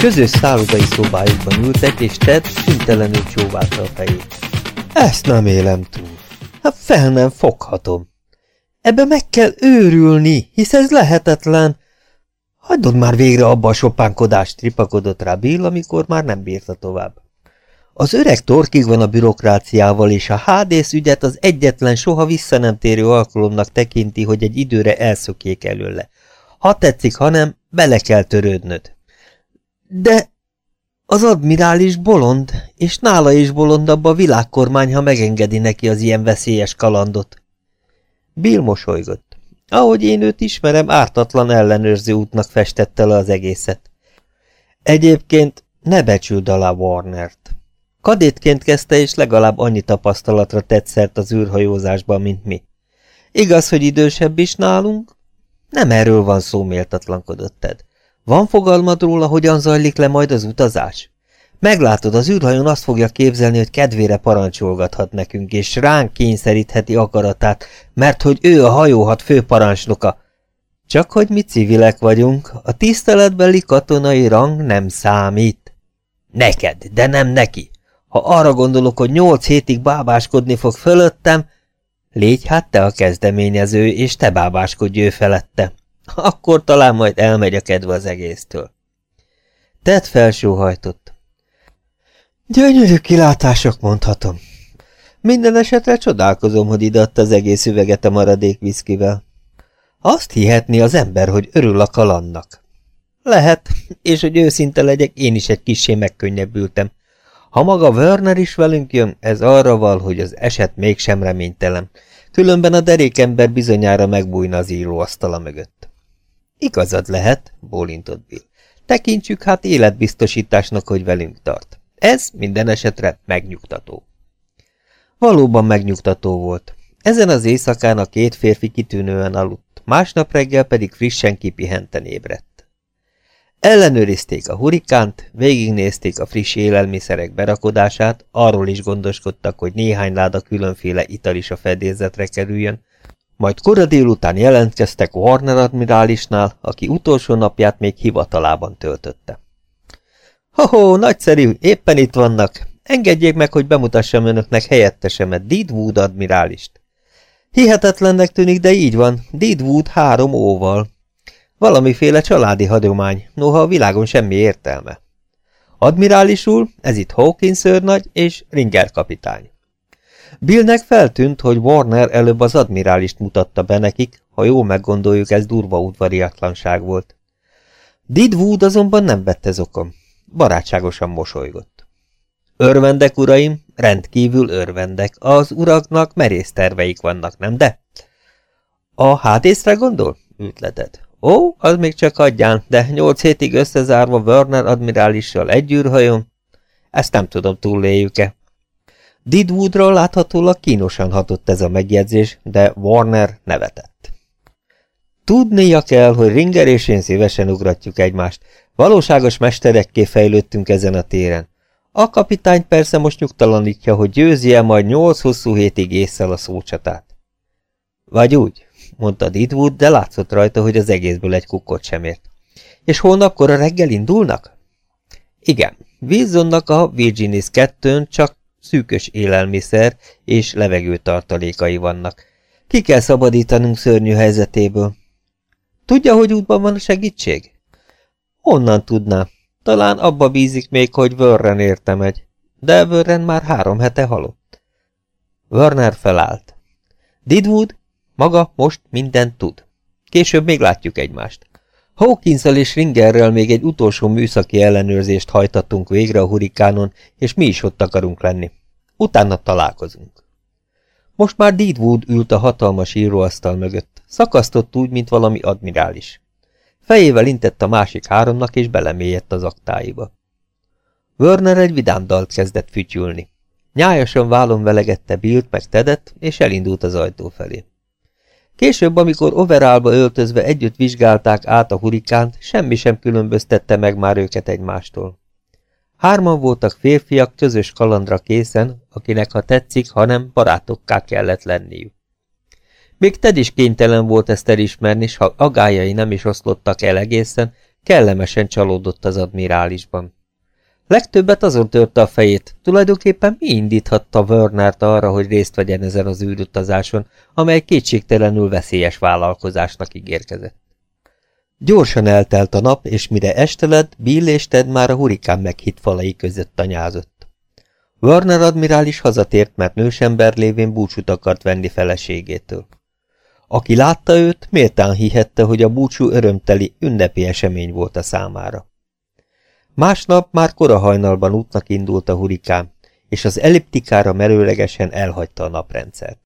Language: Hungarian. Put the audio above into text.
Közös szállodai szobájukban ültek, és Ted szüntelenül csóválta a fejét. Ezt nem élem túl. Hát fel nem foghatom. Ebbe meg kell őrülni, hisz ez lehetetlen. Hagyd már végre abba a sopánkodást, tripakodott rá Bill, amikor már nem bírta tovább. Az öreg torkig van a bürokráciával, és a hádész ügyet az egyetlen soha vissza nem térő alkalomnak tekinti, hogy egy időre elszökjék előle. Ha tetszik, hanem bele kell törődnöd. De az admirális bolond, és nála is bolondabb a világkormány, ha megengedi neki az ilyen veszélyes kalandot. Bill mosolygott. Ahogy én őt ismerem, ártatlan ellenőrző útnak festette le az egészet. Egyébként ne becsüld alá Warnert. Kadétként kezdte, és legalább annyi tapasztalatra tett az űrhajózásban, mint mi. Igaz, hogy idősebb is nálunk? Nem erről van szó, méltatlankodott Ted. Van fogalmad róla, hogyan zajlik le majd az utazás? Meglátod, az űrhajón azt fogja képzelni, hogy kedvére parancsolgathat nekünk, és ránk kényszerítheti akaratát, mert hogy ő a hajóhat főparancsnoka. Csak hogy mi civilek vagyunk, a tiszteletbeli katonai rang nem számít. Neked, de nem neki. Ha arra gondolok, hogy nyolc hétig bábáskodni fog fölöttem, légy hát te a kezdeményező, és te bábáskodj ő felette. Akkor talán majd elmegy a kedve az egésztől. Ted felsóhajtott. Gyönyörű kilátások, mondhatom. Minden esetre csodálkozom, hogy ideadta az egész üveget a maradék viszkivel. Azt hihetni az ember, hogy örül a kalannak. Lehet, és hogy őszinte legyek, én is egy kissé megkönnyebbültem. Ha maga Werner is velünk jön, ez arra val, hogy az eset mégsem reménytelen. Különben a derékember bizonyára megbújna az íróasztala mögött. Igazad lehet, bólintott Bill. Tekintsük hát életbiztosításnak, hogy velünk tart. Ez minden esetre megnyugtató. Valóban megnyugtató volt. Ezen az éjszakán a két férfi kitűnően aludt, másnap reggel pedig frissen kipihenten ébredt. Ellenőrizték a hurikánt, végignézték a friss élelmiszerek berakodását, arról is gondoskodtak, hogy néhány láda különféle ital is a fedélzetre kerüljön, majd kora délután jelentkeztek Warner admirálisnál, aki utolsó napját még hivatalában töltötte. Ho-ho, nagyszerű, éppen itt vannak. Engedjék meg, hogy bemutassam önöknek helyettesemet, Deedwood admirálist. Hihetetlennek tűnik, de így van, Deedwood három óval. Valamiféle családi hagyomány, noha a világon semmi értelme. Admirálisul, ez itt Hawkins őrnagy és Ringer kapitány. Billnek feltűnt, hogy Warner előbb az admirálist mutatta be nekik, ha jól meggondoljuk, ez durva udvariatlanság volt. Didwood azonban nem vette zokom. Barátságosan mosolygott. Örvendek, uraim, rendkívül örvendek. Az uraknak merész terveik vannak, nem de? A hádészre gondol? Ütletet. Ó, az még csak adján, de nyolc hétig összezárva Werner admirálissal egy űrhajón? Ezt nem tudom, túlléljük-e. Didwoodról láthatólag kínosan hatott ez a megjegyzés, de Warner nevetett. Tudnia kell, hogy Ringer és én szívesen ugratjuk egymást. Valóságos mesterekké fejlődtünk ezen a téren. A kapitány persze most nyugtalanítja, hogy győzi-e majd nyolc hosszú hétig észszel a szócsatát. Vagy úgy, mondta Didwood, de látszott rajta, hogy az egészből egy kukkot sem ért. És holnapkor a reggel indulnak? Igen, Wilsonnak a Virginis 2 csak szűkös élelmiszer és levegő tartalékai vannak. Ki kell szabadítanunk szörnyű helyzetéből. Tudja, hogy útban van a segítség? Honnan tudná? Talán abba bízik még, hogy Vörren érte megy. De Vörren már három hete halott. Werner felállt. Didwood, maga most mindent tud. Később még látjuk egymást. Hawkins és Ringerrel még egy utolsó műszaki ellenőrzést hajtattunk végre a hurikánon, és mi is ott akarunk lenni. Utána találkozunk. Most már Deedwood ült a hatalmas íróasztal mögött, szakasztott úgy, mint valami admirális. Fejével intett a másik háromnak, és belemélyedt az aktáiba. Werner egy vidám dalt kezdett fütyülni. Nyájasan vállon velegette Billt meg Tedet, és elindult az ajtó felé. Később, amikor overálba öltözve együtt vizsgálták át a hurikánt, semmi sem különböztette meg már őket egymástól. Hárman voltak férfiak közös kalandra készen, akinek ha tetszik, hanem barátokká kellett lenniük. Még Ted is kénytelen volt ezt elismerni, s ha agályai nem is oszlottak el egészen, kellemesen csalódott az admirálisban. Legtöbbet azon törte a fejét, tulajdonképpen mi indíthatta Wernert arra, hogy részt vegyen ezen az űrutazáson, amely kétségtelenül veszélyes vállalkozásnak ígérkezett. Gyorsan eltelt a nap, és mire este lett, Bill és Ted már a hurikán meghitt falai között tanyázott. Warner admirális hazatért, mert nősember lévén búcsút akart venni feleségétől. Aki látta őt, méltán hihette, hogy a búcsú örömteli, ünnepi esemény volt a számára. Másnap már kora hajnalban útnak indult a hurikán, és az elliptikára merőlegesen elhagyta a naprendszert.